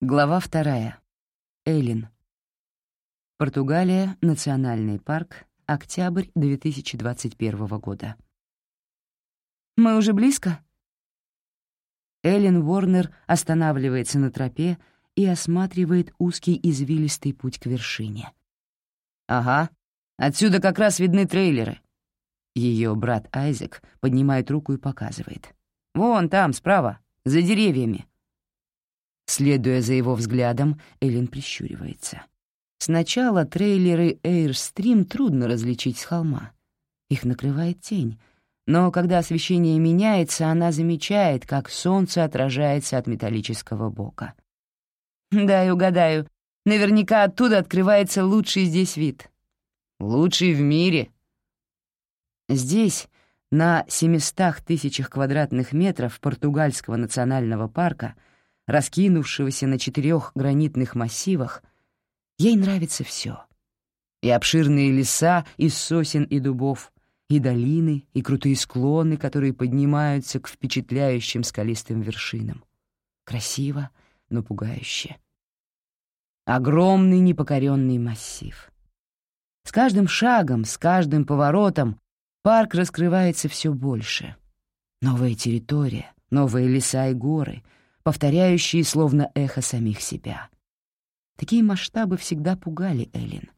Глава вторая. Эллин. Португалия, Национальный парк, октябрь 2021 года. «Мы уже близко?» Эллен Уорнер останавливается на тропе и осматривает узкий извилистый путь к вершине. «Ага, отсюда как раз видны трейлеры». Ее брат Айзек поднимает руку и показывает. «Вон там, справа, за деревьями». Следуя за его взглядом, Эллен прищуривается. Сначала трейлеры Airstream трудно различить с холма. Их накрывает тень, но когда освещение меняется, она замечает, как солнце отражается от металлического бока. «Дай угадаю, наверняка оттуда открывается лучший здесь вид». «Лучший в мире». Здесь, на 700 тысячах квадратных метров португальского национального парка, раскинувшегося на четырех гранитных массивах, ей нравится все. И обширные леса из сосен и дубов, и долины, и крутые склоны, которые поднимаются к впечатляющим скалистым вершинам. Красиво, но пугающе. Огромный непокоренный массив. С каждым шагом, с каждым поворотом парк раскрывается все больше. Новая территория, новые леса и горы — повторяющие словно эхо самих себя. Такие масштабы всегда пугали Эллен.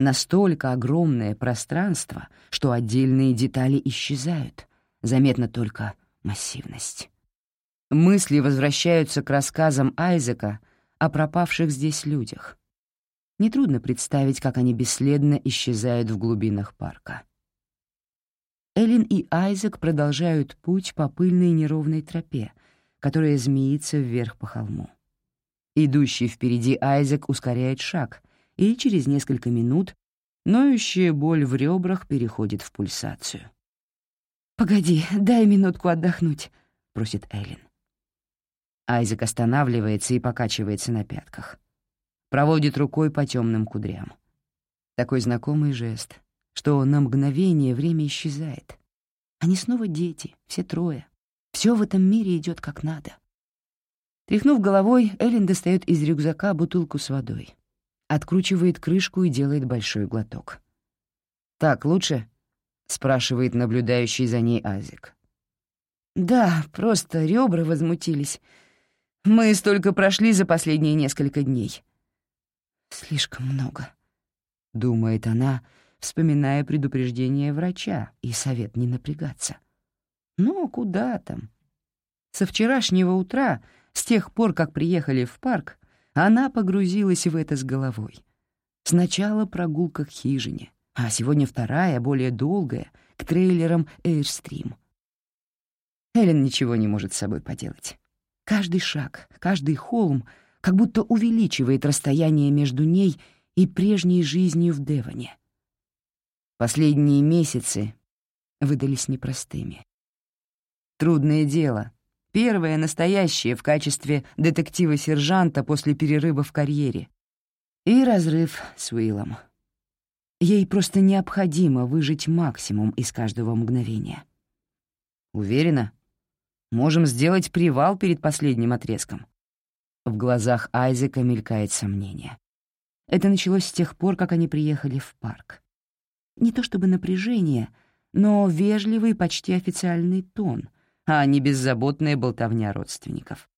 Настолько огромное пространство, что отдельные детали исчезают, заметна только массивность. Мысли возвращаются к рассказам Айзека о пропавших здесь людях. Нетрудно представить, как они бесследно исчезают в глубинах парка. Эллен и Айзек продолжают путь по пыльной неровной тропе, которая змеится вверх по холму. Идущий впереди Айзек ускоряет шаг, и через несколько минут ноющая боль в ребрах переходит в пульсацию. «Погоди, дай минутку отдохнуть», — просит Эллен. Айзек останавливается и покачивается на пятках. Проводит рукой по темным кудрям. Такой знакомый жест, что на мгновение время исчезает. Они снова дети, все трое. Все в этом мире идет как надо. Тряхнув головой, Эллен достает из рюкзака бутылку с водой, откручивает крышку и делает большой глоток. «Так лучше?» — спрашивает наблюдающий за ней Азик. «Да, просто ребра возмутились. Мы столько прошли за последние несколько дней». «Слишком много», — думает она, вспоминая предупреждение врача и совет не напрягаться. Ну, куда там? Со вчерашнего утра, с тех пор, как приехали в парк, она погрузилась в это с головой. Сначала прогулка к хижине, а сегодня вторая, более долгая, к трейлерам Airstream. Эллен ничего не может с собой поделать. Каждый шаг, каждый холм как будто увеличивает расстояние между ней и прежней жизнью в Девоне. Последние месяцы выдались непростыми. Трудное дело. Первое настоящее в качестве детектива-сержанта после перерыва в карьере. И разрыв с Уиллом. Ей просто необходимо выжить максимум из каждого мгновения. Уверена? Можем сделать привал перед последним отрезком. В глазах Айзека мелькает сомнение. Это началось с тех пор, как они приехали в парк. Не то чтобы напряжение, но вежливый, почти официальный тон — а не беззаботная болтовня родственников.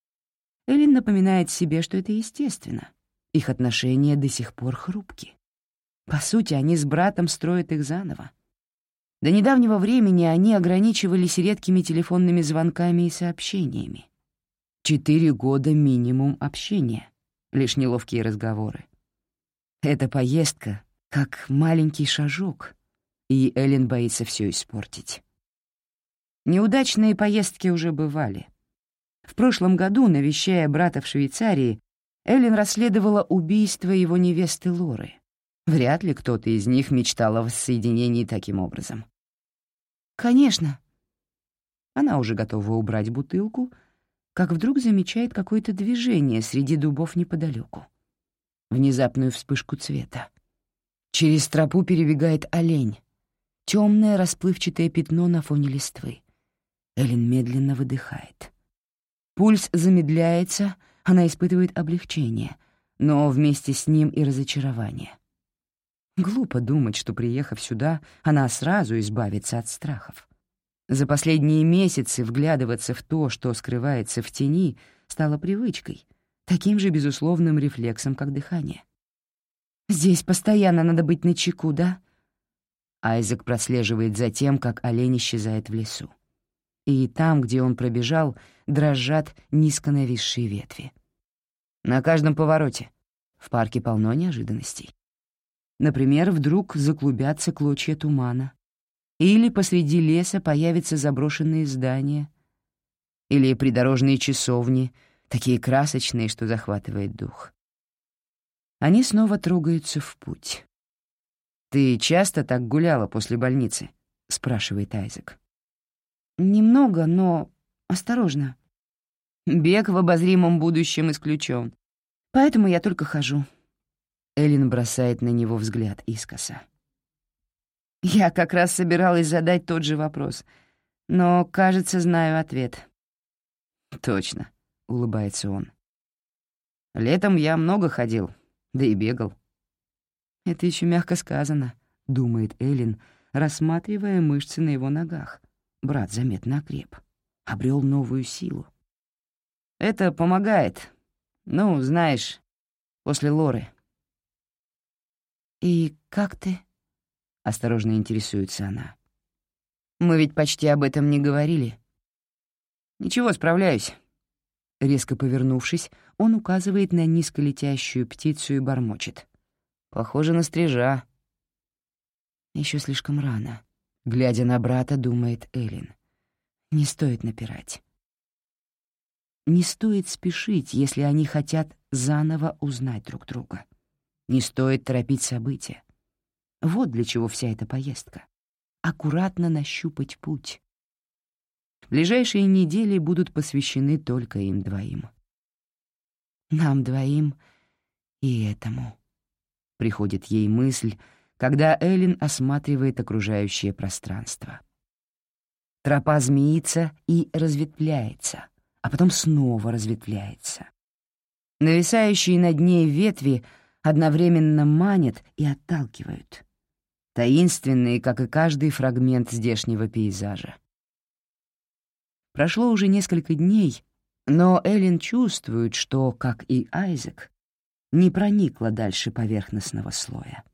Эллен напоминает себе, что это естественно. Их отношения до сих пор хрупки. По сути, они с братом строят их заново. До недавнего времени они ограничивались редкими телефонными звонками и сообщениями. Четыре года минимум общения, лишь неловкие разговоры. Эта поездка как маленький шажок, и Эллен боится все испортить. Неудачные поездки уже бывали. В прошлом году, навещая брата в Швейцарии, Эллен расследовала убийство его невесты Лоры. Вряд ли кто-то из них мечтал о воссоединении таким образом. «Конечно». Она уже готова убрать бутылку, как вдруг замечает какое-то движение среди дубов неподалеку. Внезапную вспышку цвета. Через тропу перебегает олень. Темное расплывчатое пятно на фоне листвы. Эллен медленно выдыхает. Пульс замедляется, она испытывает облегчение, но вместе с ним и разочарование. Глупо думать, что, приехав сюда, она сразу избавится от страхов. За последние месяцы вглядываться в то, что скрывается в тени, стало привычкой, таким же безусловным рефлексом, как дыхание. «Здесь постоянно надо быть начеку, да?» Айзек прослеживает за тем, как олень исчезает в лесу. И там, где он пробежал, дрожат низко нависшие ветви. На каждом повороте. В парке полно неожиданностей. Например, вдруг заклубятся клочья тумана. Или посреди леса появятся заброшенные здания. Или придорожные часовни, такие красочные, что захватывает дух. Они снова трогаются в путь. «Ты часто так гуляла после больницы?» — спрашивает Айзек. «Немного, но осторожно. Бег в обозримом будущем исключен. Поэтому я только хожу. Эллен бросает на него взгляд искоса. Я как раз собиралась задать тот же вопрос, но, кажется, знаю ответ. «Точно», — улыбается он. «Летом я много ходил, да и бегал». «Это еще мягко сказано», — думает Эллен, рассматривая мышцы на его ногах. Брат заметно окреп, обрел новую силу. «Это помогает. Ну, знаешь, после Лоры». «И как ты?» — осторожно интересуется она. «Мы ведь почти об этом не говорили». «Ничего, справляюсь». Резко повернувшись, он указывает на низколетящую птицу и бормочет. «Похоже на стрижа». Еще слишком рано. Глядя на брата, думает Элин. Не стоит напирать. Не стоит спешить, если они хотят заново узнать друг друга. Не стоит торопить события. Вот для чего вся эта поездка. Аккуратно нащупать путь. Ближайшие недели будут посвящены только им двоим. Нам двоим и этому. Приходит ей мысль, когда Эллен осматривает окружающее пространство. Тропа змеится и разветвляется, а потом снова разветвляется. Нависающие над ней ветви — одновременно манят и отталкивают. Таинственные, как и каждый фрагмент здешнего пейзажа. Прошло уже несколько дней, но Эллен чувствует, что, как и Айзек, не проникла дальше поверхностного слоя.